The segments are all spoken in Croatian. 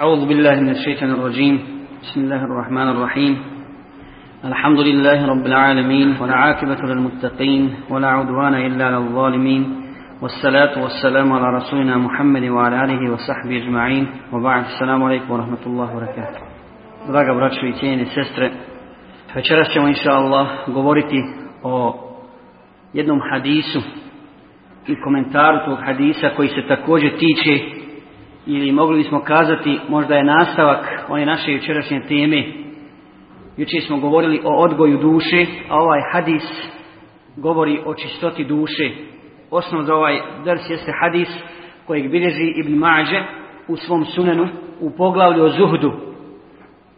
أعوذ بالله من الشيطان الرجيم. بسم الله الرحمن الرحيم. الحمد لله رب العالمين والعاقبة للمتقين ولا عدوان إلا على الظالمين. والصلاة والسلام على رسولنا محمد وعلى آله وصحبه أجمعين. وبعد السلام عليكم ورحمة الله وبركاته. Draga braćo i cijene sestre, večeras ćemo inša Allah govoriti o jednom hadisu i komentaru tog hadisa koji se također tiče ili mogli bismo kazati možda je nastavak one naše jučerašnje teme. Jučer smo govorili o odgoju duše, a ovaj hadis govori o čistoti duše. Osnov za ovaj drs jeste hadis kojeg bilježi Ibn Mađe u svom sunenu u poglavlju o zuhdu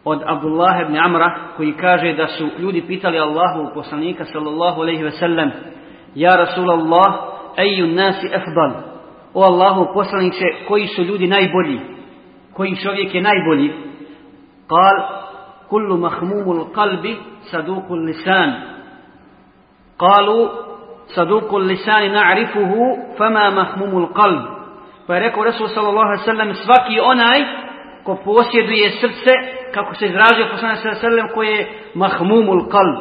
od Abdullah ibn Amra koji kaže da su ljudi pitali Allahu poslanika sallallahu alejhi ve sellem Ja Rasulallah, eju nasi afdal O Allahu poslanice, koji su ljudi najbolji? Koji čovjek je najbolji? Kal, kullu mahmumul qalbi sadukul lisan. Kalu, sadukul lisani na'rifuhu, fama mahmumul qalb. Pa je rekao Rasul sallallahu alaihi sallam, svaki onaj ko posjeduje srce, kako se izražio poslanik sallallahu alaihi sallam, koji je mahmumul qalb.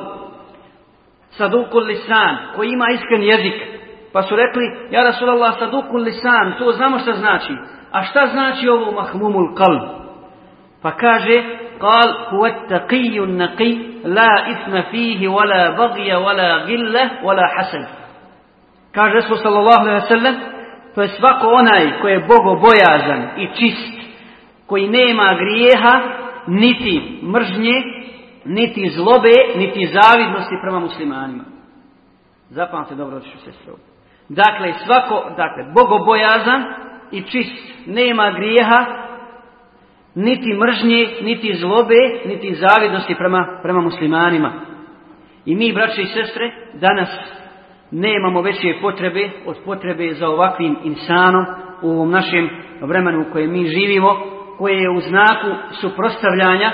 Sadukul lisan, koji ima iskren jezik, Pa su rekli, ja Rasulallah sadukul lisan, to znamo šta znači. A šta znači ovo mahmumul qalb? Pa kaže, قال هو التقي النقي لا إثم فيه ولا بغي ولا غلة ولا حسد kaže Resul sallallahu alaihi wa sallam to je svako onaj koji je bogobojazan i čist koji nema grijeha niti mržnje niti zlobe niti zavidnosti prema muslimanima zapamte dobro ću se Dakle, svako, dakle, bogobojazan i čist, nema grijeha, niti mržnje, niti zlobe, niti zavidnosti prema, prema muslimanima. I mi, braće i sestre, danas nemamo veće potrebe od potrebe za ovakvim insanom u ovom našem vremenu u kojem mi živimo, koje je u znaku suprostavljanja,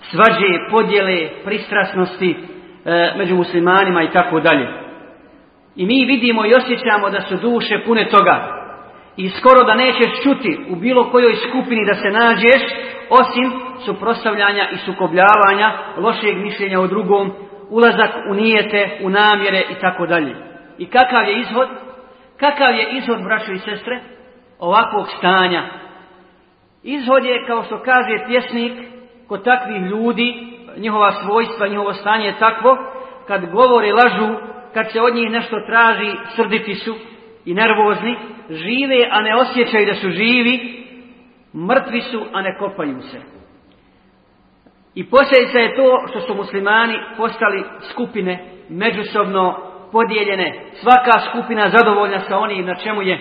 svađe, podjele, pristrasnosti e, među muslimanima i tako dalje. I mi vidimo i osjećamo da su duše pune toga. I skoro da nećeš čuti u bilo kojoj skupini da se nađeš, osim suprostavljanja i sukobljavanja, lošeg mišljenja o drugom, ulazak u nijete, u namjere i tako dalje. I kakav je izhod? Kakav je izhod, braćo i sestre, ovakvog stanja? Izhod je, kao što kaže pjesnik, kod takvih ljudi, njihova svojstva, njihovo stanje je takvo, kad govore lažu, kad se od njih nešto traži, srditi su i nervozni, žive, a ne osjećaju da su živi, mrtvi su, a ne kopaju se. I posljedica je to što su muslimani postali skupine međusobno podijeljene, svaka skupina zadovoljna sa onim na čemu je.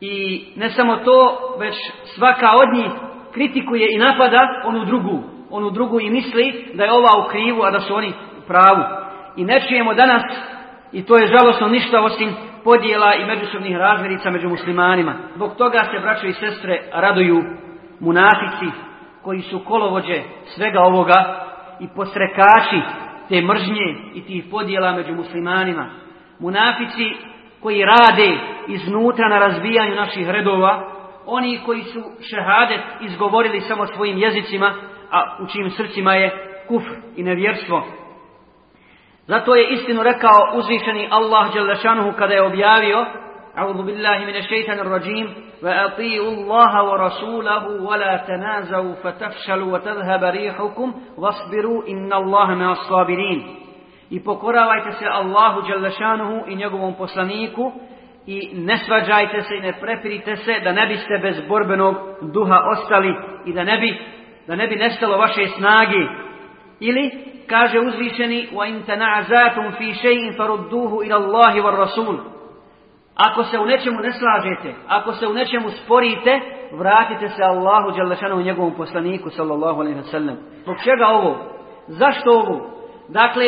I ne samo to, već svaka od njih kritikuje i napada onu drugu, onu drugu i misli da je ova u krivu, a da su oni u pravu i ne čujemo danas, i to je žalosno ništa osim podjela i međusobnih razmirica među muslimanima. Zbog toga se, braćo i sestre, raduju munafici koji su kolovođe svega ovoga i posrekači te mržnje i tih podjela među muslimanima. Munafici koji rade iznutra na razbijanju naših redova, oni koji su šehadet izgovorili samo svojim jezicima, a u čijim srcima je kufr i nevjerstvo, Zato je istinu rekao uzvišeni Allah Đelešanuhu kada je objavio A'udhu billahi mine šeitan rajim Wa ati'u Allaha wa rasulahu Wa la tanazavu fatafšalu Wa tadhaba rihukum Vasbiru inna I pokoravajte se Allahu Đelešanuhu i njegovom poslaniku I ne svađajte se i ne prepirite se Da ne biste bez borbenog duha ostali I da ne bi, da ne bi nestalo vaše snage Ili kaže uzvišeni wa tana'azatum fi shay'in farudduhu ila Allahi war Rasul. Ako se u nečemu ne slažete, ako se u nečemu sporite, vratite se Allahu dželle njegovom poslaniku sallallahu alejhi ve sellem. Zbog čega ovo? Zašto ovo? Dakle,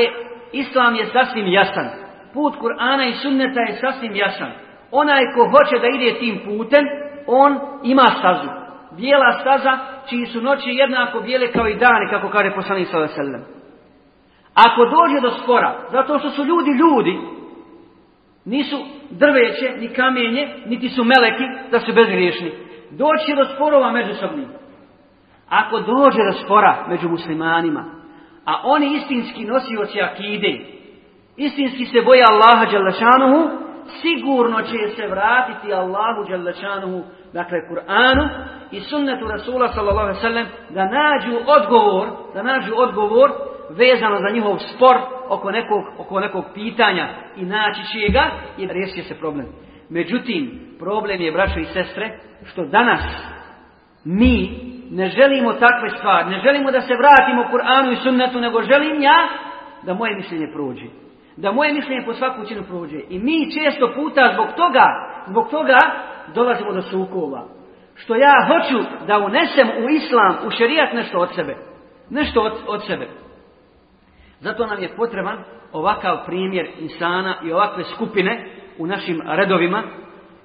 islam je sasvim jasan. Put Kur'ana i sunneta je sasvim jasan. Onaj ko hoće da ide tim putem, on ima stazu. Bijela staza, čiji su noći jednako bijele kao i dani, kako kaže poslanik sallallahu alejhi. Ako dođe do spora, zato što su ljudi ljudi, nisu drveće, ni kamenje, niti su meleki, da su bezgriješni. doći do sporova međusobnih. Ako dođe do spora među muslimanima, a oni istinski nosioci akide, istinski se boje Allaha Đalešanuhu, sigurno će se vratiti Allahu Đalešanuhu, dakle Kur'anu i sunnetu Rasula sallallahu sallam, da nađu odgovor, da nađu odgovor vezano za njihov spor oko nekog, oko nekog pitanja i naći će ga i riješit se problem. Međutim, problem je, braćo i sestre, što danas mi ne želimo takve stvari, ne želimo da se vratimo Kur'anu i sunnetu, nego želim ja da moje mišljenje prođe. Da moje mišljenje po svaku činu prođe. I mi često puta zbog toga, zbog toga dolazimo do sukova. Što ja hoću da unesem u islam, u šerijat nešto od sebe. Nešto od, od sebe. Zato nam je potreban ovakav primjer insana i ovakve skupine u našim redovima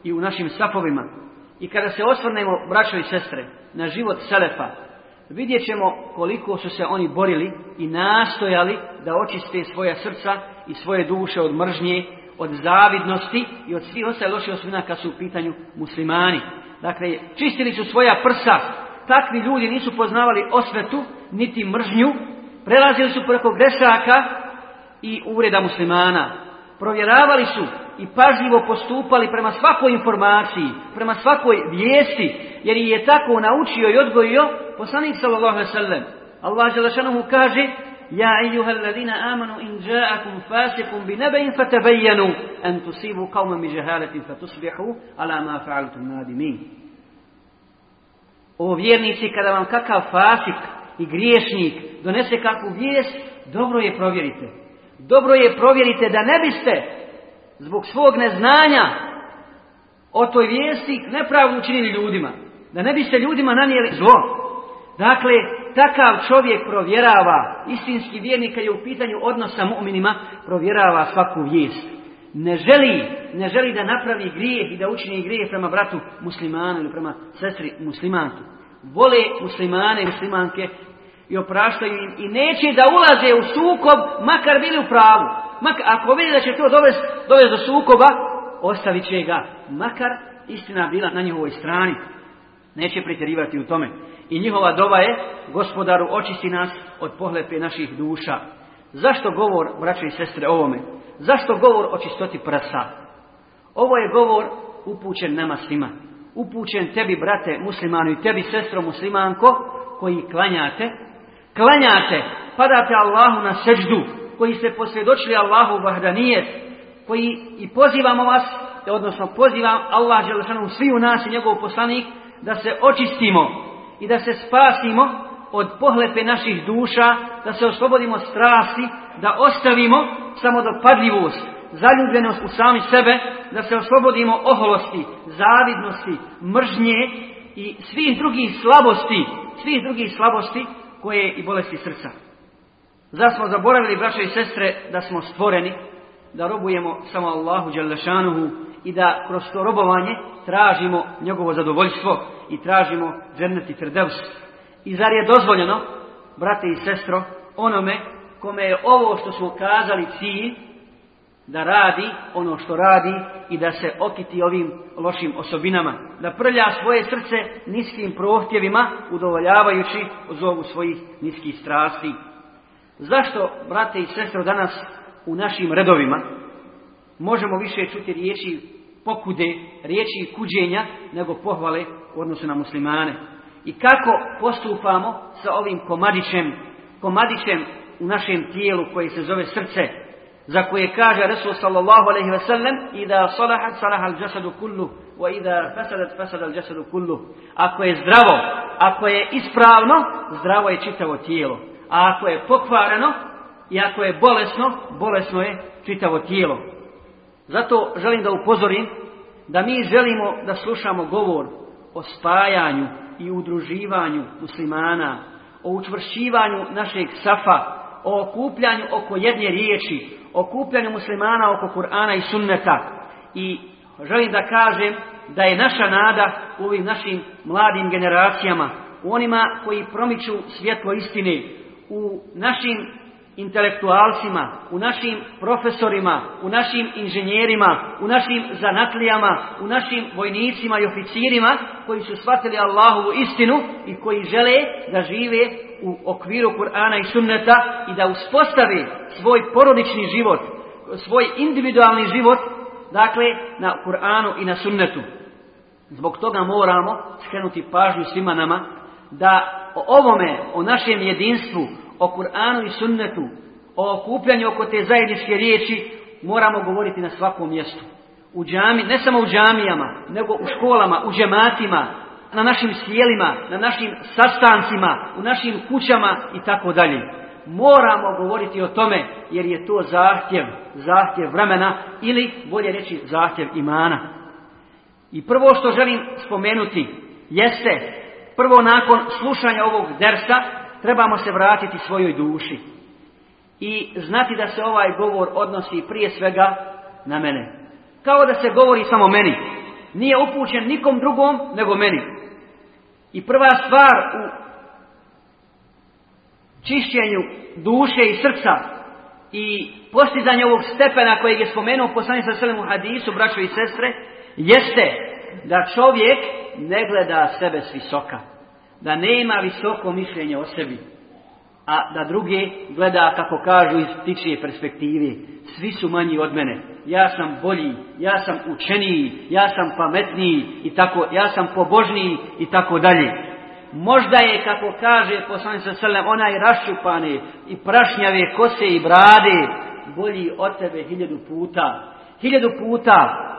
i u našim safovima. I kada se osvrnemo, braćo i sestre, na život Selefa, vidjet ćemo koliko su se oni borili i nastojali da očiste svoja srca i svoje duše od mržnje, od zavidnosti i od svih ostale loše osvina kad su u pitanju muslimani. Dakle, čistili su svoja prsa. Takvi ljudi nisu poznavali osvetu, niti mržnju. Prelazili su preko grešaka i uvreda muslimana. Provjeravali su i pažljivo postupali prema svakoj informaciji, prema svakoj vijesti, jer je tako naučio i odgojio poslanik sallallahu alejhi ve sellem. Allah dželle kaže: "Ja ejuhalladina amanu in ja'akum fasiqun binaba'in fatabayyanu an tusibu qauman bi jahalatin fatusbihu ala ma fa'altum nadimin." O vjernici, kada vam kakav fasik i griješnik donese kakvu vijest, dobro je provjerite. Dobro je provjerite da ne biste zbog svog neznanja o toj vijesti nepravdu učinili ljudima. Da ne biste ljudima nanijeli zlo. Dakle, takav čovjek provjerava, istinski vjernik je u pitanju odnosa mu'minima, provjerava svaku vijest. Ne želi, ne želi da napravi grijeh i da učini grijeh prema bratu muslimanu ili prema sestri muslimanku. Vole muslimane i muslimanke i opraštaju im i neće da ulaze u sukob, makar bili u pravu. Makar, ako vidi da će to dovesti dovest do sukoba, ostavit će ga. Makar istina bila na njihovoj strani. Neće pretjerivati u tome. I njihova doba je, gospodaru, očisti nas od pohlepe naših duša. Zašto govor, braće i sestre, ovome? Zašto govor o čistoti prsa? Ovo je govor upućen nama svima. Upućen tebi, brate muslimanu i tebi, sestro muslimanko, koji klanjate. Klanjate, padate Allahu na seđdu, koji ste posvjedočili Allahu vahdanijet, koji i pozivamo vas, odnosno pozivam Allah Đelešanu svi u nas i njegov poslanik, da se očistimo i da se spasimo od pohlepe naših duša, da se oslobodimo strasti, da ostavimo samodopadljivost, zaljubljenost u sami sebe, da se oslobodimo oholosti, zavidnosti, mržnje i svih drugih slabosti, svih drugih slabosti koje i bolesti srca. Zar smo zaboravili, braće i sestre, da smo stvoreni, da robujemo samo Allahu Đalešanuhu i da kroz to robovanje tražimo njegovo zadovoljstvo i tražimo džerneti Firdevs. I zar je dozvoljeno, brate i sestro, onome kome je ovo što smo kazali cilj, da radi ono što radi i da se okiti ovim lošim osobinama. Da prlja svoje srce niskim prohtjevima, udovoljavajući zovu svojih niskih strasti. Zašto, brate i sestro, danas u našim redovima možemo više čuti riječi pokude, riječi kuđenja, nego pohvale u odnosu na muslimane. I kako postupamo sa ovim komadićem, komadićem u našem tijelu koji se zove srce, za koje kaže Resul sallallahu alaihi ve sellem da salahat salaha al jasadu kullu wa ida fasadat fasad al jasadu kullu ako je zdravo ako je ispravno zdravo je čitavo tijelo a ako je pokvareno i ako je bolesno bolesno je čitavo tijelo. Zato želim da upozorim da mi želimo da slušamo govor o spajanju i udruživanju muslimana o učvršćivanju našeg safa o okupljanju oko jedne riječi okupljanju muslimana oko Kur'ana i sunneta. I želim da kažem da je naša nada u ovim našim mladim generacijama, u onima koji promiču svjetlo istine, u našim intelektualcima, u našim profesorima, u našim inženjerima, u našim zanatlijama, u našim vojnicima i oficirima koji su shvatili Allahovu istinu i koji žele da žive u okviru Kur'ana i sunneta i da uspostave svoj porodični život, svoj individualni život, dakle na Kur'anu i na sunnetu. Zbog toga moramo skrenuti pažnju svima nama da o ovome, o našem jedinstvu, o Kur'anu i sunnetu, o okupljanju oko te zajedničke riječi moramo govoriti na svakom mjestu. U džami, ne samo u džamijama, nego u školama, u džematima, na našim sjelima, na našim sastancima, u našim kućama i tako dalje. Moramo govoriti o tome jer je to zahtjev, zahtjev vremena ili bolje reći zahtjev imana. I prvo što želim spomenuti jeste, prvo nakon slušanja ovog dersa, trebamo se vratiti svojoj duši. I znati da se ovaj govor odnosi prije svega na mene. Kao da se govori samo meni. Nije upućen nikom drugom nego meni. I prva stvar u čišćenju duše i srca i postizanju ovog stepena kojeg je spomenuo poslanik sa u hadisu, braćo i sestre, jeste da čovjek ne gleda sebe s visoka, da nema visoko mišljenje o sebi, a da druge gleda, kako kažu, iz ptičije perspektive. Svi su manji od mene. Ja sam bolji, ja sam učeniji, ja sam pametniji i tako, ja sam pobožniji i tako dalje. Možda je, kako kaže poslanica Selem, onaj raščupane i prašnjave kose i brade bolji od tebe hiljadu puta. Hiljadu puta.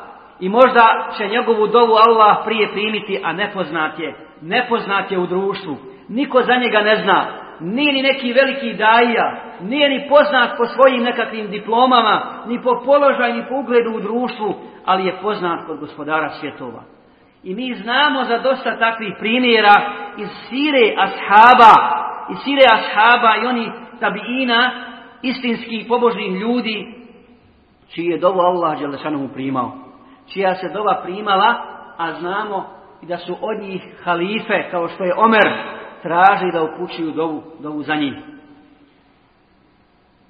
I možda će njegovu dovu Allah prije primiti, a nepoznat je. Nepoznat je u društvu. Niko za njega ne zna. Nije ni neki veliki daja. Nije ni poznat po svojim nekakvim diplomama, ni po položaju, ni po ugledu u društvu, ali je poznat kod gospodara svjetova. I mi znamo za dosta takvih primjera iz sire ashaba, iz sire ashaba i oni tabiina, istinskih pobožnih ljudi, čiji je dovu Allah Đelešanomu primao. Čija se dova primala, a znamo i da su od njih halife, kao što je Omer, traži da upućuju dovu, dovu za njih.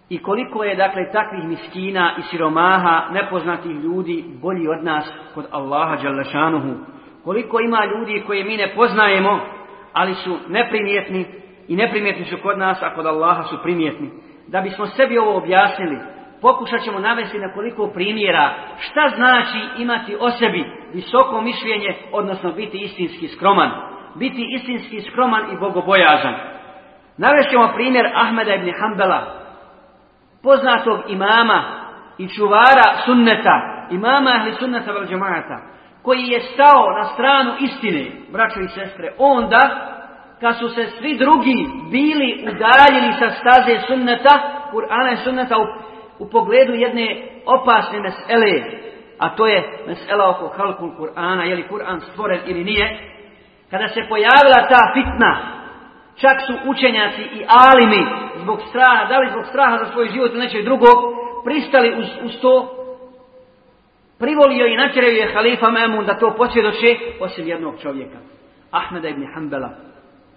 I koliko je dakle takvih miskina i siromaha, nepoznatih ljudi bolji od nas kod Allaha Đalešanuhu. Koliko ima ljudi koje mi ne poznajemo, ali su neprimjetni i neprimjetni su kod nas, a kod Allaha su primjetni. Da bismo sebi ovo objasnili, pokušat ćemo navesti na koliko primjera šta znači imati o sebi visoko mišljenje, odnosno biti istinski skroman. Biti istinski skroman i bogobojazan. Navešćemo primjer Ahmeda ibn Hanbala, poznatog imama i čuvara sunneta, imama ahli sunneta vel koji je stao na stranu istine, braćo i sestre, onda kad su se svi drugi bili udaljili sa staze sunneta, Kur'ana i sunneta u, u pogledu jedne opasne mesele, a to je mesela oko halkul Kur'ana, je li Kur'an stvoren ili nije, kada se pojavila ta fitna, čak su učenjaci i alimi zbog straha, da li zbog straha za svoj život ili nečeg drugog, pristali uz, uz to, privolio i natjerao je halifa Memun da to posvjedoče, osim jednog čovjeka, Ahmeda ibn Hanbala,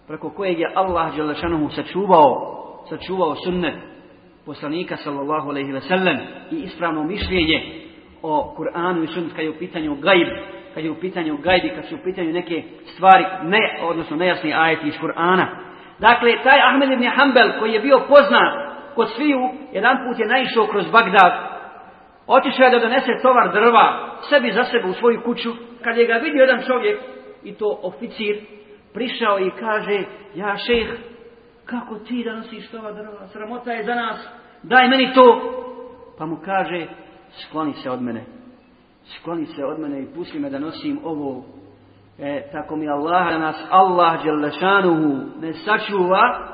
preko kojeg je Allah Đelešanuhu sačuvao, sačuvao sunnet poslanika sallallahu alaihi ve sellem i ispravno mišljenje o Kur'anu i sunnet kad je u pitanju gajb, kad je u pitanju gajbi, kad su u pitanju neke stvari, ne, odnosno nejasni ajeti iz Kur'ana. Dakle, taj Ahmed ibn Hanbel koji je bio poznat kod sviju, jedan put je naišao kroz Bagdad, otišao je da donese tovar drva sebi za sebe u svoju kuću, kad je ga vidio jedan čovjek, i to oficir, prišao i kaže, ja šeh, kako ti da nosiš tovar drva, sramota je za nas, daj meni to. Pa mu kaže, skloni se od mene. Skloni se od mene i pusti me da nosim ovo. E, tako mi Allah, da nas Allah Đelešanuhu ne sačuva,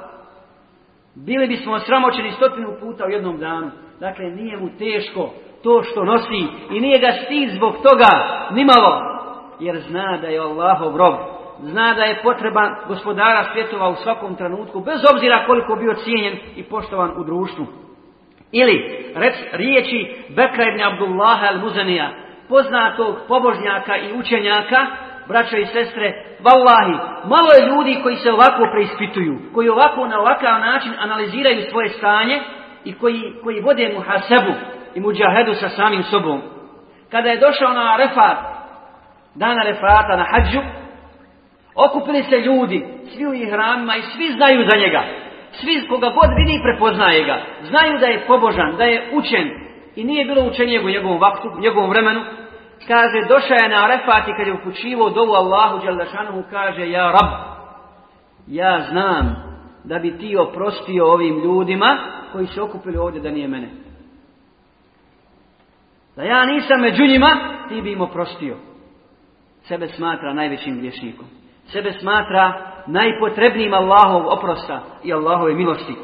bili bismo sramoćeni stotinu puta u jednom danu. Dakle, nije mu teško to što nosi i nije ga stid zbog toga nimalo, jer zna da je Allahov rob. Zna da je potreban gospodara svjetova u svakom trenutku, bez obzira koliko bio cijenjen i poštovan u društvu. Ili riječi Bekra ibn Abdullaha al-Muzanija, poznatog pobožnjaka i učenjaka, braćo i sestre, vallahi, malo je ljudi koji se ovako preispituju, koji ovako na ovakav način analiziraju svoje stanje i koji, koji vode muhasebu i muđahedu sa samim sobom. Kada je došao na refat, dana refata na hađu, okupili se ljudi, svi u ihramima i svi znaju za njega. Svi koga god vidi prepoznaje ga. Znaju da je pobožan, da je učen. I nije bilo učenje u njegovom vaktu, u njegovom vremenu. Kaže, došao je na refat i kad je upućivo dovu Allahu Đaldašanovu, kaže, ja rab, ja znam da bi ti oprostio ovim ljudima koji se okupili ovdje da nije mene. Da ja nisam među njima, ti bi im oprostio. Sebe smatra najvećim griješnikom. Sebe smatra najpotrebnijim Allahov oprosta i Allahove milosti.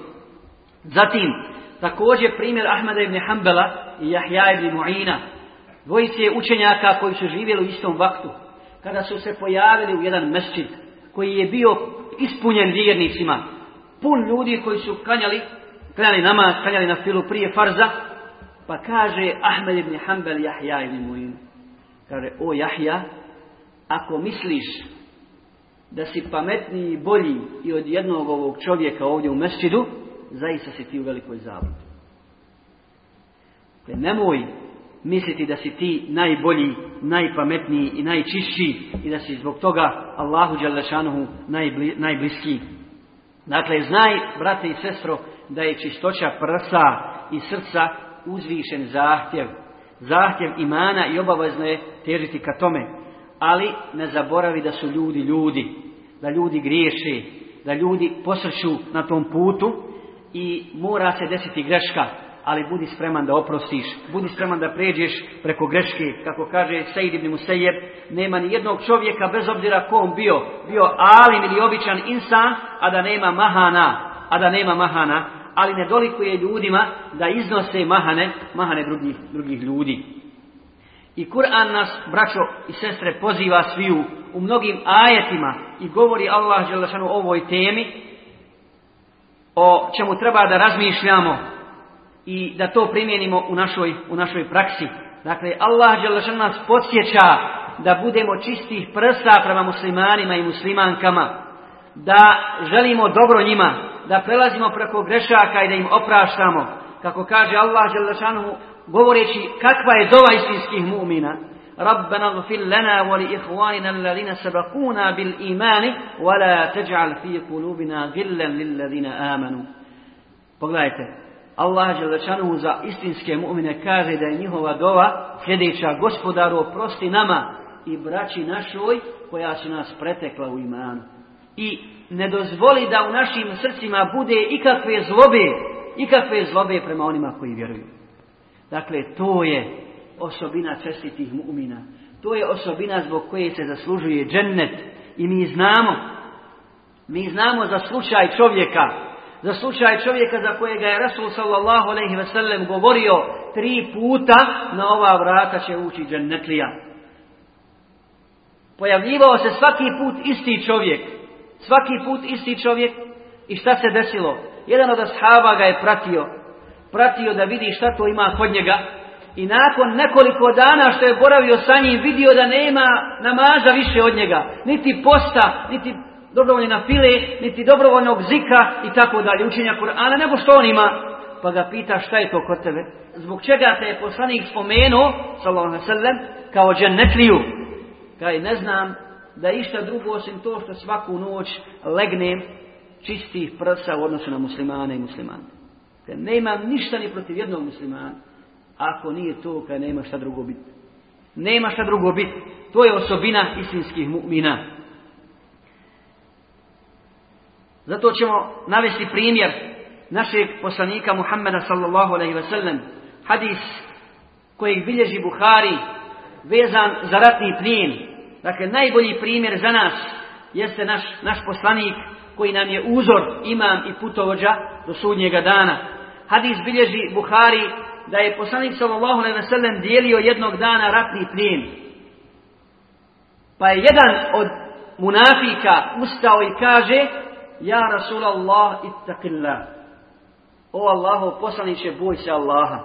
Zatim, također primjer Ahmeda ibn Hanbala i Jahja ibn Mu'ina, dvojice učenjaka koji su živjeli u istom vaktu, kada su se pojavili u jedan mesčid koji je bio ispunjen vjernicima, pun ljudi koji su klanjali, klanjali namaz, klanjali na filu prije farza, pa kaže Ahmed ibn Hanbal Jahja ibn Mu'in, kaže, o Jahja, ako misliš da si pametniji i bolji i od jednog ovog čovjeka ovdje u mesčidu, zaista si ti u velikoj zabludi. Dakle, nemoj misliti da si ti najbolji, najpametniji i najčišći i da si zbog toga Allahu Đalešanuhu najbli, najbliskiji. Dakle, znaj, brate i sestro, da je čistoća prsa i srca uzvišen zahtjev. Zahtjev imana i obavezno je težiti ka tome. Ali ne zaboravi da su ljudi ljudi, da ljudi griješe, da ljudi posrću na tom putu i mora se desiti greška, ali budi spreman da oprostiš, budi spreman da pređeš preko greške, kako kaže Sejid ibn Musejeb, nema ni jednog čovjeka, bez obzira ko on bio, bio alim ili običan insan, a da nema mahana, a da nema mahana, ali ne dolikuje ljudima da iznose mahane, mahane drugih, drugih ljudi. I Kur'an nas, braćo i sestre, poziva sviju u mnogim ajetima i govori Allah Želešanu o ovoj temi, o čemu treba da razmišljamo i da to primijenimo u našoj, u našoj praksi. Dakle, Allah Želešanu nas podsjeća da budemo čistih prsa prema muslimanima i muslimankama, da želimo dobro njima, da prelazimo preko grešaka i da im opraštamo. Kako kaže Allah Želešanu govoreći kakva je dova istinskih mu'mina. Rabbana gfir lana wa li ihvanina alladhina sabakuna bil imani wala taj'al fi kulubina gillan lilladhina amanu. Pogledajte, Allah Đelešanuhu za istinske mu'mine kaže da je njihova dova sljedeća gospodaru oprosti nama i braći našoj koja su nas pretekla u imanu. I ne dozvoli da u našim srcima bude ikakve zlobe, ikakve zlobe prema onima koji vjeruju. Dakle, to je osobina čestitih mu'mina. To je osobina zbog koje se zaslužuje džennet. I mi znamo, mi znamo za slučaj čovjeka, za slučaj čovjeka za kojega je Rasul sallallahu alaihi ve sellem govorio tri puta na ova vrata će ući džennetlija. Pojavljivao se svaki put isti čovjek. Svaki put isti čovjek. I šta se desilo? Jedan od ashaba ga je pratio. Pratio da vidi šta to ima kod njega. I nakon nekoliko dana što je boravio sa njim, vidio da nema namaza više od njega. Niti posta, niti dobrovoljna file, niti dobrovoljnog zika i tako dalje, učenja Kur'ana, nego što on ima. Pa ga pita šta je to kod tebe. Zbog čega te je poslanik spomenuo, sallallahu sallam, kao džennetliju. Kaj ne znam da išta drugo osim to što svaku noć legnem čistih prsa u odnosu na muslimane i muslimane. Kaj nemam ništa ni protiv jednog muslimana. Ako nije to, kaj nema šta drugo biti. Nema šta drugo biti. To je osobina istinskih mu'mina. Zato ćemo navesti primjer našeg poslanika Muhammeda sallallahu alaihi ve sellem. Hadis kojeg bilježi Buhari vezan za ratni plijen. Dakle, najbolji primjer za nas jeste naš, naš poslanik koji nam je uzor, imam i putovođa do sudnjega dana. Hadis bilježi Buhari da je poslanik sallallahu alejhi ve sellem dijelio jednog dana ratni plijen. Pa je jedan od munafika ustao i kaže: "Ja Rasulallah ittaqillah." O Allahu poslanice, boj se Allaha.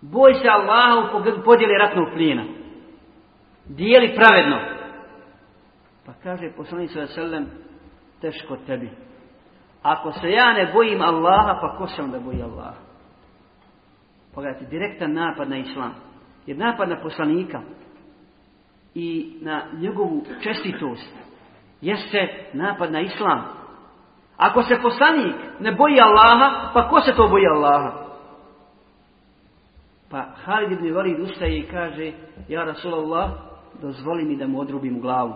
Boj se Allaha u podjele ratnog plijena. Dijeli pravedno. Pa kaže poslanik sallallahu alejhi ve sellem: "Teško tebi." Ako se ja ne bojim Allaha, pa ko se onda boji Allaha? Pogledajte, direktan napad na islam. Jer napad na poslanika i na njegovu čestitost jeste napad na islam. Ako se poslanik ne boji Allaha, pa ko se to boji Allaha? Pa Halid ibn Walid ustaje i kaže, ja Rasulallah, dozvoli mi da mu odrubim glavu.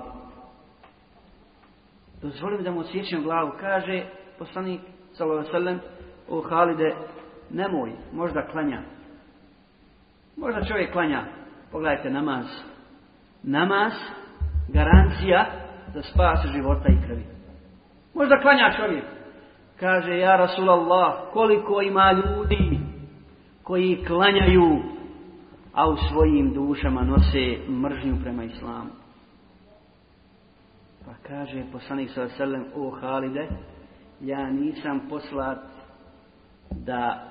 Dozvoli mi da mu odsjećam glavu. Kaže poslanik, sallallahu sallam, o Halide, nemoj, možda klanja. Možda čovjek klanja. Pogledajte namaz. Namaz, garancija za spas života i krvi. Možda klanja čovjek. Kaže, ja Rasulallah, koliko ima ljudi koji klanjaju, a u svojim dušama nose mržnju prema islamu. Pa kaže poslanik sa selem, o Halide, ja nisam poslat da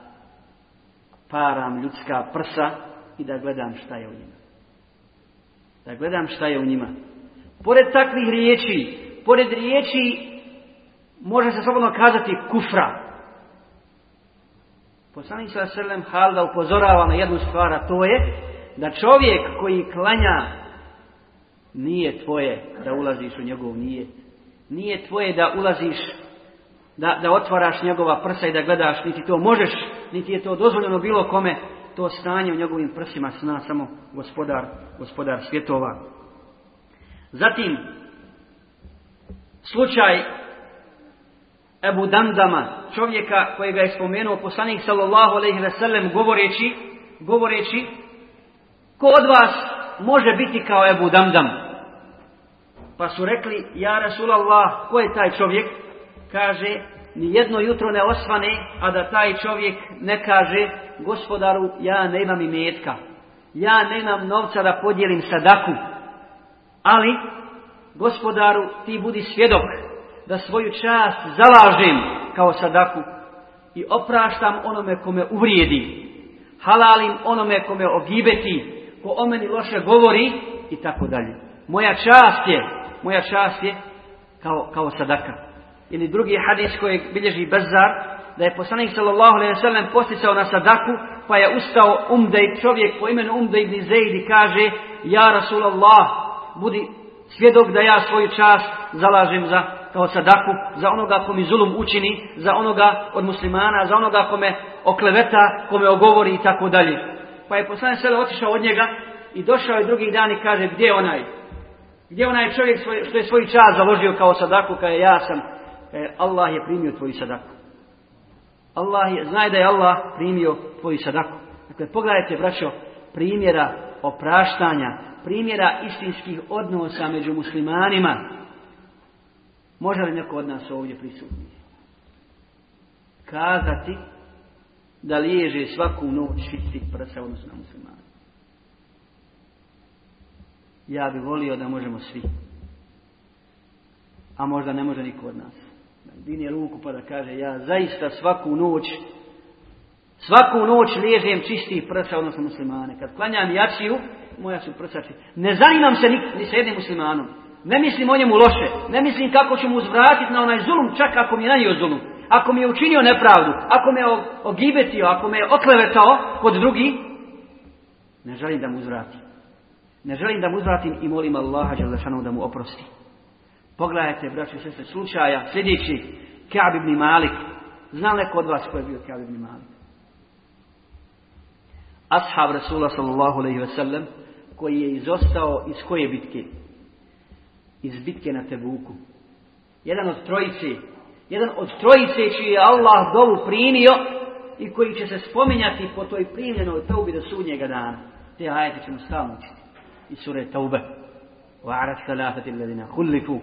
param ljudska prsa i da gledam šta je u njima. Da gledam šta je u njima. Pored takvih riječi, pored riječi može se slobodno kazati kufra. Poslanik sa selem Halda upozorava na jednu stvar, a to je da čovjek koji klanja nije tvoje da ulaziš u njegov nijet. Nije tvoje da ulaziš, da, da otvaraš njegova prsa i da gledaš, niti to možeš, niti je to dozvoljeno bilo kome, to stanje u njegovim prsima zna samo gospodar, gospodar svjetova. Zatim, slučaj Ebu Dandama, čovjeka kojega je spomenuo poslanik sallallahu alaihi ve sellem govoreći, govoreći ko od vas može biti kao Ebu Damdam? Pa su rekli, ja Rasulallah, ko je taj čovjek? Kaže, ni jedno jutro ne osvane, a da taj čovjek ne kaže, gospodaru, ja nemam i metka. Ja nemam novca da podijelim sadaku. Ali, gospodaru, ti budi svjedok da svoju čast zalažem kao sadaku i opraštam onome kome uvrijedi. Halalim onome kome ogibeti, ko o meni loše govori i tako dalje. Moja čast je, moja čast je kao, kao sadaka. Ili drugi hadis koji bilježi Bezar, da je poslanik sallallahu alejhi ve sellem posticao na sadaku, pa je ustao Umdej, čovjek po imenu Umdej ibn Zaid i kaže: "Ja Rasulullah, budi svjedok da ja svoju čast zalažem za kao sadaku, za onoga ko mi zulum učini, za onoga od muslimana, za onoga ko me okleveta, ko me ogovori i tako dalje." Pa je poslanik sallallahu otišao od njega i došao je drugi dan i kaže: "Gdje je onaj? Gdje je onaj čovjek svoj, što je svoj čas založio kao sadaku, kaže ja sam, kaže, Allah je primio tvoju sadaku. Allah je, znaj da je Allah primio tvoju sadaku. Dakle, pogledajte, braćo, primjera opraštanja, primjera istinskih odnosa među muslimanima. Može li neko od nas ovdje prisutni? Kazati da liježe svaku noć čistih prsa odnosno na muslimana. Ja bi volio da možemo svi. A možda ne može niko od nas. Dini ruku pa da kaže ja zaista svaku noć svaku noć liježem čistih prsa odnosno muslimane. Kad klanjam jačiju, moja su prsa čistih. Ne zanimam se ni, ni sa jednim muslimanom. Ne mislim o njemu loše. Ne mislim kako ću mu uzvratiti na onaj zulum, čak ako mi je nanio zulum. Ako mi je učinio nepravdu, ako me je ogibetio, ako me je oklevetao kod drugi, ne želim da mu uzvratim. Ne želim da mu uzvratim i molim Allaha da mu oprosti. Pogledajte, braći sestre, slučaja, sljedeći, Ka'b ibn Malik. Zna li neko od vas ko je bio Ka'b ibn Malik? Ashab Rasula sallallahu alaihi ve sellem, koji je izostao iz koje bitke? Iz bitke na Tebuku. Jedan od trojice, jedan od trojice čiji je Allah dovu primio i koji će se spominjati po toj primljenoj taubi do sudnjega dana. Te ajete ćemo stalno. I sure taube. Wa'arat salafati alladina khulifu.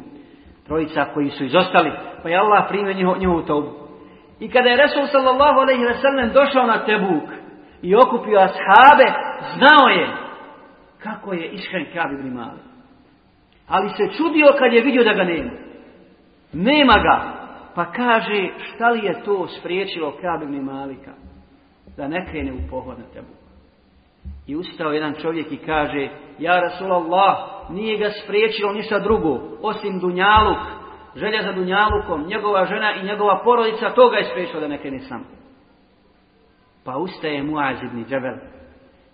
Trojica koji su izostali, pa je Allah primio njihovu, njihovu taubu. I kada je Resul sallallahu alaihi ve došao na Tebuk i okupio ashabe, znao je kako je išhen Ka'b ibn Malik. Ali se čudio kad je vidio da ga nema. Nema ga. Pa kaže, šta li je to spriječilo Ka'b ibn Malika da ne krene u pohod na Tebuk. I ustao jedan čovjek i kaže, ja Rasulallah, nije ga spriječilo ništa drugo, osim dunjaluk, želja za dunjalukom, njegova žena i njegova porodica, toga je spriječilo da ne krene sam. Pa ustaje Muaz ibn Džabel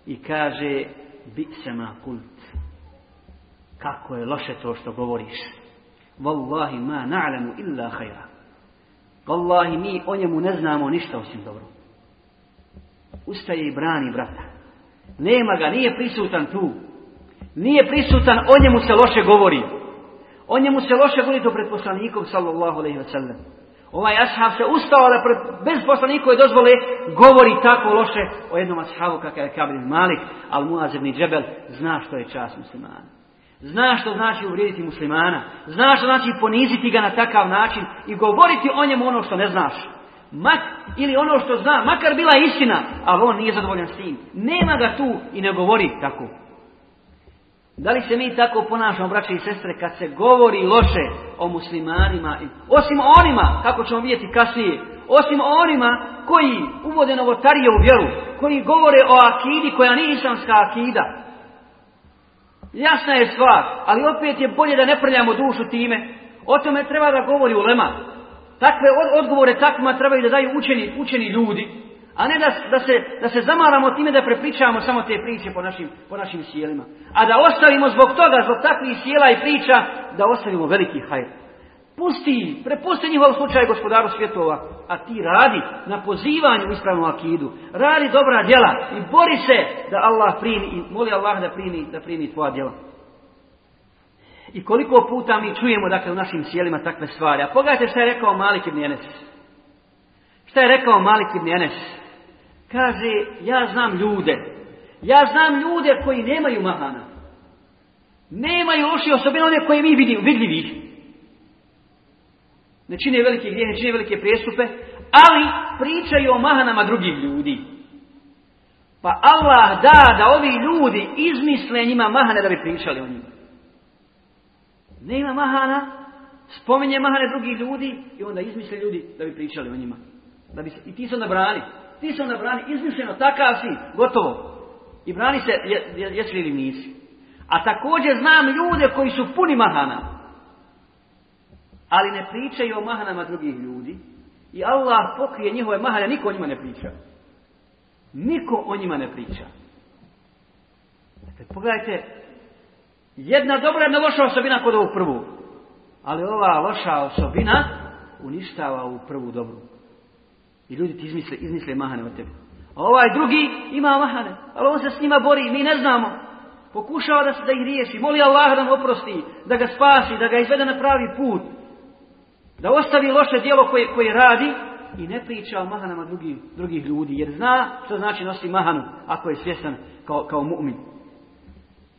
i kaže, bi se ma kult. Kako je loše to što govoriš. Wallahi ma na'lamu illa hajra. Wallahi mi o njemu ne znamo ništa osim dobro. Ustaje i brani brata. Nema ga, nije prisutan tu. Nije prisutan, o njemu se loše govori. O njemu se loše govori to pred poslanikom sallallahu alaihi wa sallam. Ovaj ashab se ustao da bez poslanikove dozvole govori tako loše o jednom ashabu kakav je Kabrin Malik, ali Muaz ibn Džebel zna što je čast muslimana. Zna što znači uvrijediti muslimana. Zna što znači poniziti ga na takav način i govoriti o njemu ono što ne znaš. Mak, ili ono što zna, makar bila istina, ali on nije zadovoljan s tim. Nema ga tu i ne govori tako. Da li se mi tako ponašamo, braće i sestre, kad se govori loše o muslimanima, osim onima, kako ćemo vidjeti kasnije, osim onima koji uvode novotarije u vjeru, koji govore o akidi koja nije islamska akida. Jasna je stvar, ali opet je bolje da ne prljamo dušu time. O tome treba da govori u lema. Takve odgovore takvima trebaju da daju učeni, učeni ljudi, a ne da, da, se, da se zamaramo time da prepričavamo samo te priče po našim, po našim sjelima. A da ostavimo zbog toga, zbog takvih sjela i priča, da ostavimo veliki hajr. Pusti, prepusti njihov slučaj gospodaru svjetova, a ti radi na pozivanju ispravnu akidu. Radi dobra djela i bori se da Allah primi i moli Allah da primi, da primi tvoja djela. I koliko puta mi čujemo dakle u našim sjelima takve stvari. A pogledajte šta je rekao Malik ibn Enes. Šta je rekao Malik ibn Enes? Kaže, ja znam ljude. Ja znam ljude koji nemaju mahana. Nemaju loši osobine one koje mi vidimo, vidljivi. Ne čine velike grijehe, ne čine velike prijestupe, ali pričaju o mahanama drugih ljudi. Pa Allah da da ovi ljudi izmisle njima mahane da bi pričali o njima. Nema mahana, spominje mahane drugih ljudi i onda izmisle ljudi da bi pričali o njima. Da bi se, I ti su nabrani. Ti se onda brani, izmišljeno, takav si, gotovo. I brani se, jesi li nisi. A također znam ljude koji su puni mahana. Ali ne pričaju o mahanama drugih ljudi. I Allah pokrije njihove mahane, niko o njima ne priča. Niko o njima ne priča. Dakle, pogledajte, jedna dobra, jedna loša osobina kod ovog prvu. Ali ova loša osobina uništava ovu prvu dobru. I ljudi ti izmisle, izmisle mahane od tebe. A ovaj drugi ima mahane, ali on se s njima bori, mi ne znamo. Pokušava da se da ih riješi, moli Allah da mu oprosti, da ga spasi, da ga izvede na pravi put. Da ostavi loše djelo koje, koje radi i ne priča o mahanama drugih, drugih ljudi, jer zna što znači nosi mahanu ako je svjestan kao, kao mu'min.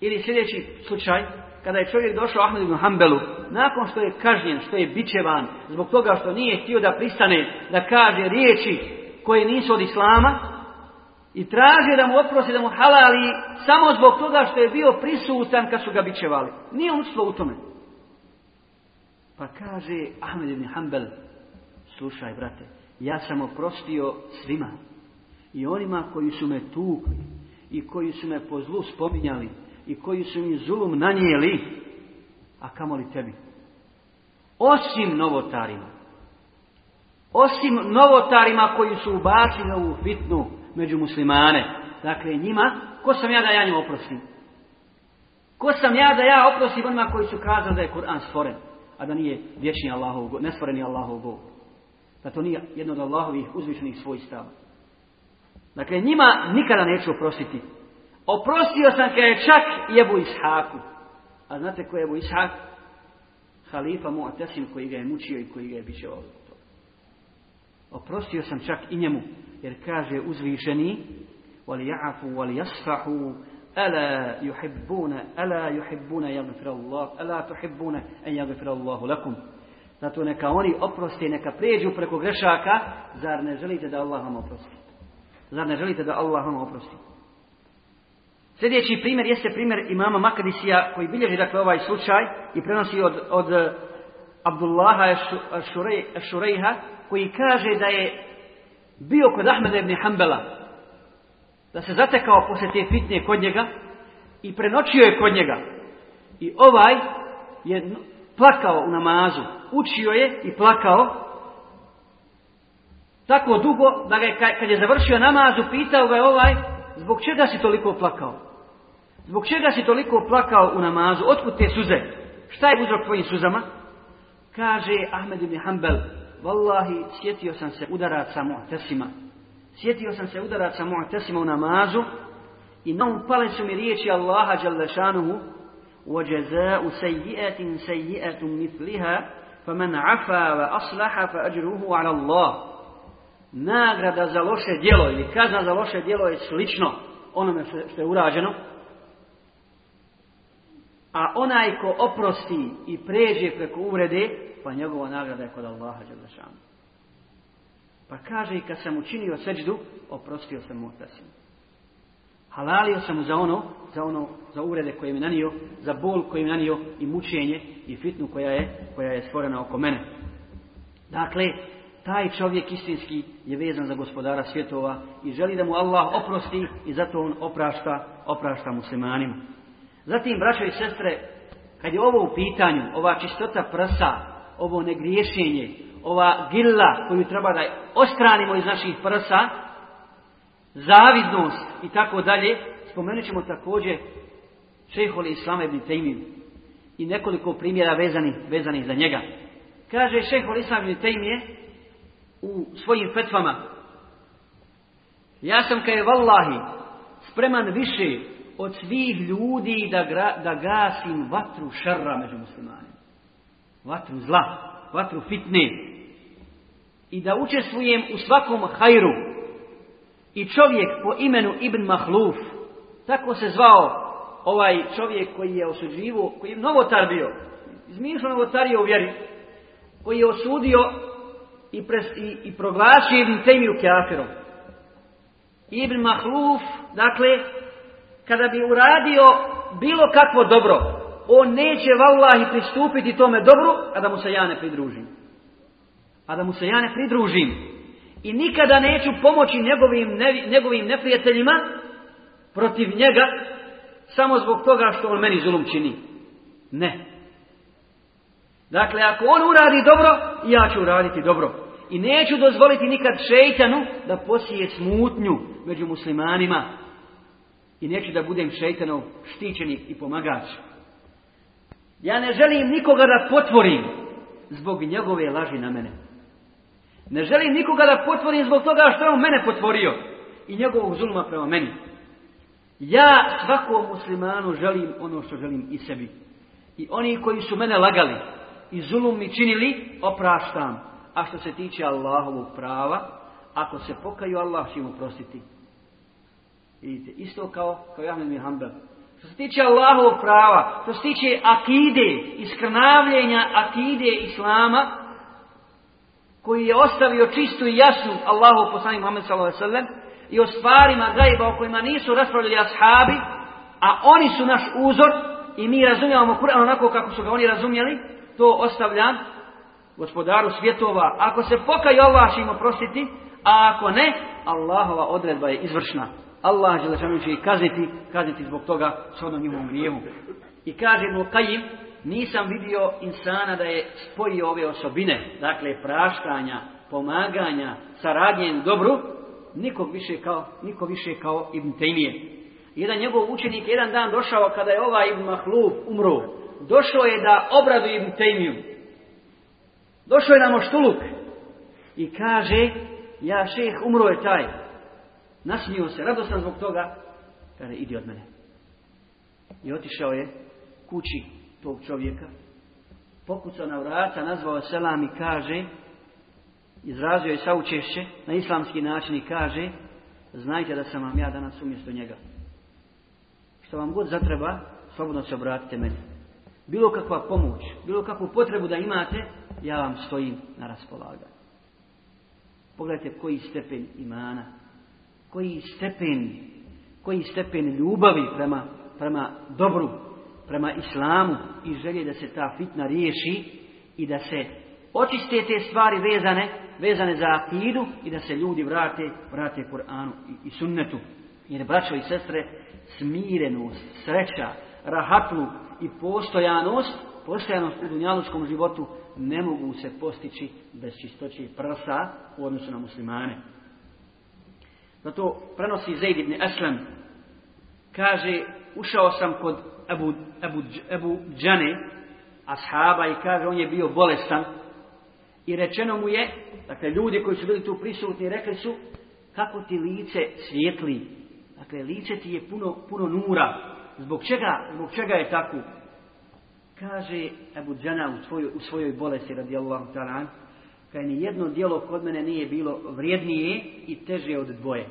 Ili sljedeći slučaj, kada je čovjek došao Ahmedu ibn Hanbelu, nakon što je kažnjen, što je bićevan, zbog toga što nije htio da pristane, da kaže riječi koje nisu od Islama, i traže da mu oprosti, da mu halali, samo zbog toga što je bio prisutan kad su ga bićevali. Nije on u tome. Pa kaže Ahmed ibn Hanbel, slušaj brate, ja sam oprostio svima. I onima koji su me tukli, i koji su me po zlu spominjali, i koji su mi zulum nanijeli, a kamoli tebi. Osim novotarima. Osim novotarima koji su ubacili ovu fitnu među muslimane. Dakle, njima, ko sam ja da ja njim oprostim? Ko sam ja da ja oprostim onima koji su kazali da je Kur'an stvoren, a da nije vječni Allahov, nestvoreni Allahov Bog. Da to nije jedno od Allahovih uzvišenih svojstava. Dakle, njima nikada neću oprostiti. Oprostio sam kada je čak Jebu Ishaku. A znate ko je Jebu Ishak? Halifa Mu'tasim koji ga je mučio i koji ga je biće ovdje. Oprostio sam čak i njemu. Jer kaže uzvišeni وَلِيَعَفُوا وَلِيَصْفَحُوا أَلَا يُحِبُّونَ أَلَا يُحِبُّونَ يَغْفِرَ اللَّهُ أَلَا تُحِبُّونَ أَنْ يَغْفِرَ اللَّهُ لَكُمْ Zato neka oni oprosti, neka pređu preko grešaka, zar ne želite da Allah vam oprosti? Zar ne želite da Allah vam oprosti? Sljedeći primjer jeste primjer imama Makadisija koji bilježi dakle ovaj slučaj i prenosi od, od eh, Abdullaha Šurejha koji kaže da je bio kod Ahmeda ibn Hanbala da se zatekao poslije te fitne kod njega i prenoćio je kod njega i ovaj je plakao u namazu. Učio je i plakao. Tako dugo da ga je, kad je završio namazu, pitao ga je ovaj, zbog čega si toliko plakao? Zbog čega si toliko plakao u namazu? Otkud te suze? Šta je uzrok tvojim suzama? Kaže Ahmed ibn Hanbel, Wallahi, sjetio sam se udaraca mu'tesima. Sjetio sam se udaraca mu'tesima u namazu i na upale su mi riječi Allaha Đalešanuhu وَجَزَاءُ سَيِّئَةٍ سَيِّئَةٌ مِثْلِهَا فَمَنْ عَفَا وَأَصْلَحَ فَأَجْرُهُ عَلَى اللَّهِ Nagrada za loše djelo ili kazna za loše djelo je slično onome što je urađeno. a onaj ko oprosti i pređe preko uvrede, pa njegova nagrada je kod Allaha Đalešanu. Pa kaže i kad sam učinio seđdu, oprostio sam mu Halalio sam mu za ono, za ono, za uvrede koje mi nanio, za bol koji mi nanio i mučenje i fitnu koja je, koja je stvorena oko mene. Dakle, taj čovjek istinski je vezan za gospodara svjetova i želi da mu Allah oprosti i zato on oprašta, oprašta muslimanima. Zatim, braćo i sestre, kad je ovo u pitanju, ova čistota prsa, ovo negriješenje, ova gilla koju treba da ostranimo iz naših prsa, zavidnost i tako dalje, spomenut ćemo također šeholi Islama ibn i nekoliko primjera vezanih, vezanih za njega. Kaže šehol Islam ibn Tejmije u svojim fetvama ja sam kaj vallahi spreman više od svih ljudi da, da gasim vatru šarra među muslimanima. Vatru zla, vatru fitne. I da učestvujem u svakom hajru. I čovjek po imenu Ibn Mahluf, tako se zvao ovaj čovjek koji je osuđivo, koji je novotar bio, izmišljeno novotario u vjeri, koji je osudio i, pres, i, i proglasio Ibn Tejmiju kafirom. Ibn Mahluf, dakle, kada bi uradio bilo kakvo dobro, on neće vallahi pristupiti tome dobru, a da mu se ja ne pridružim. A da mu se ja ne pridružim. I nikada neću pomoći njegovim, njegovim neprijateljima protiv njega, samo zbog toga što on meni zulum čini. Ne. Dakle, ako on uradi dobro, ja ću uraditi dobro. I neću dozvoliti nikad šeitanu da posije smutnju među muslimanima. I neću da budem šeitanov štićenik i pomagač. Ja ne želim nikoga da potvorim zbog njegove laži na mene. Ne želim nikoga da potvorim zbog toga što je on mene potvorio i njegovog zulma prema meni. Ja svakom muslimanu želim ono što želim i sebi. I oni koji su mene lagali i zulum mi činili, opraštam. A što se tiče Allahovog prava, ako se pokaju, Allah će mu prostiti. Vidite, isto kao, kao Ahmed bin Što se tiče Allahovog prava, što se tiče akide, iskrnavljenja akide Islama, koji je ostavio čistu i jasnu Allahu poslanik Muhammed sallallahu i o stvarima gajba o kojima nisu raspravljali ashabi, a oni su naš uzor i mi razumijemo Kur'an onako kako su ga oni razumjeli, to ostavljam gospodaru svjetova. Ako se pokaju Allah će im oprostiti, a ako ne, Allahova odredba je izvršna. Allah Želešanu će ih kazniti, kazniti zbog toga shodno njihovom grijevu. I kaže mu Kajim, nisam vidio insana da je spojio ove osobine, dakle praštanja, pomaganja, saradnje dobru, nikog više kao, niko više kao Ibn Tejmije. Jedan njegov učenik jedan dan došao kada je ovaj Ibn Mahluf umro. Došao je da obraduje Ibn Tejmiju. Došao je na moštuluk i kaže, ja šeh, umro je taj. Nasmio se, radostan zbog toga, kaže, idi od mene. I otišao je kući tog čovjeka, pokucao na vrata, nazvao selam i kaže, izrazio je saučešće na islamski način i kaže, znajte da sam vam ja danas umjesto njega. Što vam god zatreba, slobodno se obratite meni. Bilo kakva pomoć, bilo kakvu potrebu da imate, ja vam stojim na raspolaganju. Pogledajte koji stepen imana, koji stepen, koji stepen ljubavi prema, prema dobru, prema islamu i želje da se ta fitna riješi i da se očiste te stvari vezane, vezane za akidu i da se ljudi vrate, vrate Kur'anu i, i sunnetu. Jer braćo i sestre, smirenost, sreća, rahatlu i postojanost postojanost u dunjalučkom životu ne mogu se postići bez čistoće prsa u odnosu na muslimane. Zato prenosi Zaid ibn Aslam, kaže, ušao sam kod Abu, Abu, Abu Džane, ashaba, i kaže, on je bio bolestan, i rečeno mu je, dakle, ljudi koji su bili tu prisutni, rekli su, kako ti lice svijetli, dakle, lice ti je puno, puno nura, zbog čega, zbog čega je tako? Kaže Abu Džana u svojoj, u svojoj bolesti, radijallahu ta'ala, kaj ni jedno dijelo kod mene nije bilo vrijednije i teže od dvoje.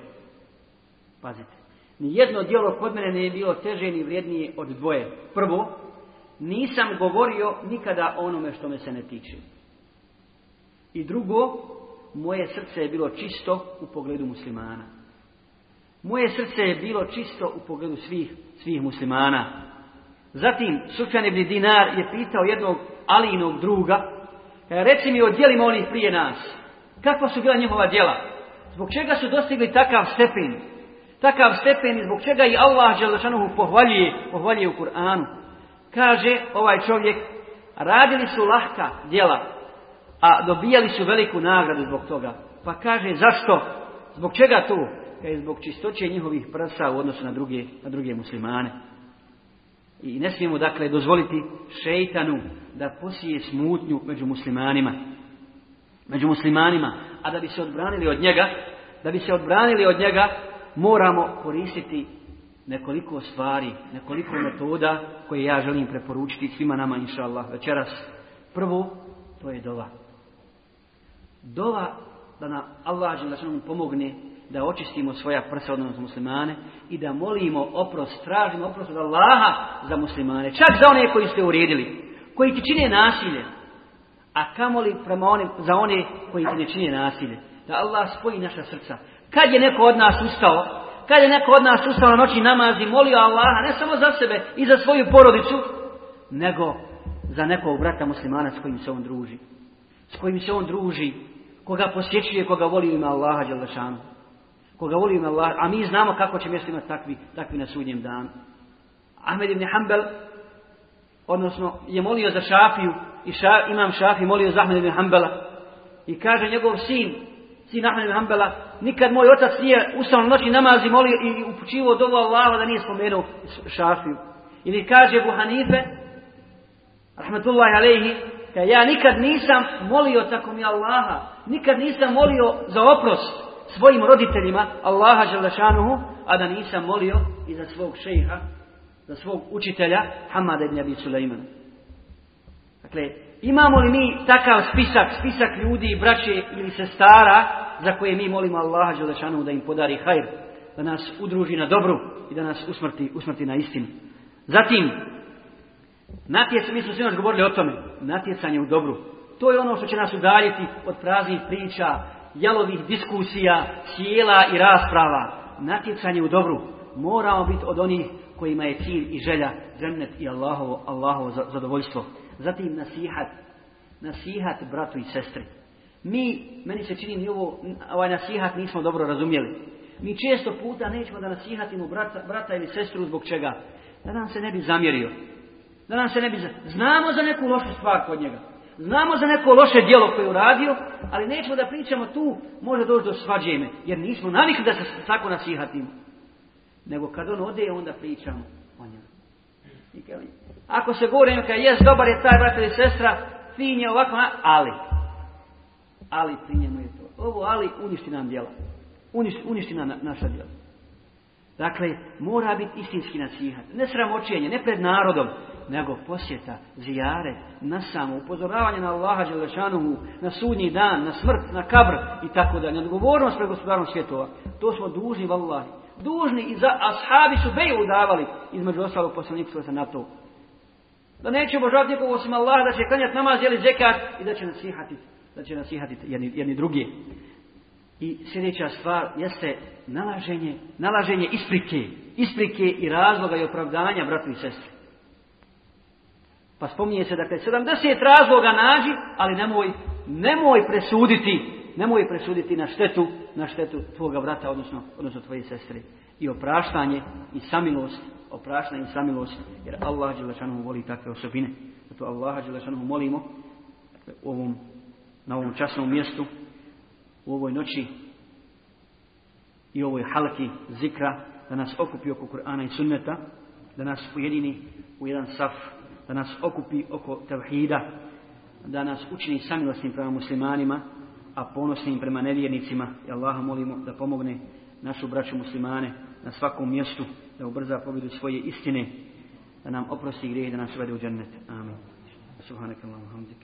Pazite. Ni jedno dijelo kod mene nije bilo teže ni vrijednije od dvoje. Prvo, nisam govorio nikada o onome što me se ne tiče. I drugo, moje srce je bilo čisto u pogledu muslimana. Moje srce je bilo čisto u pogledu svih, svih muslimana. Zatim, Sufjan ibn Dinar je pitao jednog Alinog druga, reci mi o djelima onih prije nas. Kakva su bila njihova djela? Zbog čega su dostigli takav stepen? Takav stepen i zbog čega i Allah Đelešanuhu pohvaljuje, pohvaljuje u Kur'anu. Kaže ovaj čovjek, radili su lahka djela, a dobijali su veliku nagradu zbog toga. Pa kaže, zašto? Zbog čega tu? Kaže, zbog čistoće njihovih prsa u odnosu na druge, na druge muslimane. I ne smijemo dakle dozvoliti šeitanu da posije smutnju među muslimanima. Među muslimanima. A da bi se odbranili od njega, da bi se odbranili od njega, moramo koristiti nekoliko stvari, nekoliko metoda koje ja želim preporučiti svima nama, inša Allah, večeras. Prvo, to je dova. Dova da nam Allah žele pomogne da očistimo svoja prsa odnosno muslimane i da molimo oprost, tražimo oprost od Allaha za muslimane. Čak za one koji ste uredili, koji ti čine nasilje. A kamoli prema onim, za one koji ti ne čine nasilje. Da Allah spoji naša srca. Kad je neko od nas ustao, kad je neko od nas ustao na noći namazi, molio Allaha ne samo za sebe i za svoju porodicu, nego za nekog brata muslimana s kojim se on druži. S kojim se on druži, koga posjećuje, koga voli ima Allaha Đalešanu koga voli ime Allah, a mi znamo kako će mjesto imati takvi, takvi na sudnjem danu. Ahmed ibn Hanbel, odnosno je molio za Šafiju i ša, imam Šafi molio za Ahmed ibn Hanbela i kaže njegov sin, sin Ahmed ibn Hanbela, nikad moj otac nije ustao noći namazi molio i upućivo dovu Allaha da nije spomenuo Šafiju. Ili kaže Abu Hanife, rahmetullahi alejhi, ja nikad nisam molio tako mi Allaha, nikad nisam molio za oprost, svojim roditeljima Allaha Želešanuhu, a da nisam molio i za svog šeha, za svog učitelja Hamada ibn Abi Sulejmana. Dakle, imamo li mi takav spisak, spisak ljudi braće ili sestara za koje mi molimo Allaha Želešanuhu da im podari hajr, da nas udruži na dobru i da nas usmrti, usmrti na istinu. Zatim, natjecanje, mi smo svi govorili o tome, natjecanje u dobru. To je ono što će nas udaljiti od praznih priča, jalovih diskusija, sjela i rasprava, natjecanje u dobru, moramo biti od onih kojima je cilj i želja, džennet i Allahovo, Allahovo zadovoljstvo. Zatim nasihat, nasihat bratu i sestri. Mi, meni se čini, ni ovo, ovaj nasihat nismo dobro razumjeli. Mi često puta nećemo da nasihatimo brata, brata ili sestru zbog čega. Da nam se ne bi zamjerio. Da nam se ne bi... Znamo za neku lošu stvar kod njega. Znamo za neko loše djelo koje je uradio, ali nećemo da pričamo tu, može doći do svađeme, jer nismo navikli da se tako nasihatimo. Nego kad on ode, onda pričamo o njemu. Ako se govori neka jes, dobar je taj brat ili sestra, fin je ovako, ali. Ali pri je to. Ovo ali uništi nam djela. Uništi, uništi nam naša djela. Dakle, mora biti istinski nasihat. Ne sramoćenje, ne pred narodom, nego posjeta, zijare, na samo, upozoravanje na Allaha Đelešanuhu, na sudnji dan, na smrt, na kabr i tako da. Neodgovornost pred gospodarom svjetova. To smo dužni, vallahi. Dužni i za ashabi su beju davali, između ostalog poslanika se na to. Da neće obožavati nikog osim Allaha, da će klanjati namaz, jeli zekat i da će nasihati, da će nasihati jedni, jedni drugi. I sljedeća stvar jeste nalaženje, nalaženje isprike, isprike i razloga i opravdanja bratu i sestri. Pa spominje se, dakle, 70 razloga nađi, ali nemoj, nemoj presuditi, nemoj presuditi na štetu, na štetu tvoga brata, odnosno, odnosno tvoje sestre. I opraštanje i samilost, opraštanje i samilost, jer Allah Đelešanu voli takve osobine. Zato Allaha Đelešanu molimo dakle, ovom, na ovom časnom mjestu, u ovoj noći i ovoj halki zikra, da nas okupi oko Kur'ana i sunneta, da nas ujedini u jedan saf, da nas okupi oko tevhida, da nas učini samilosnim prema muslimanima, a ponosnim prema nevjernicima. I Allaha molimo da pomogne našu braću muslimane na svakom mjestu, da ubrza pobjedu svoje istine, da nam oprosti grijeh, da nas uvede u džennet. Amin. Subhanakallahu hamdik.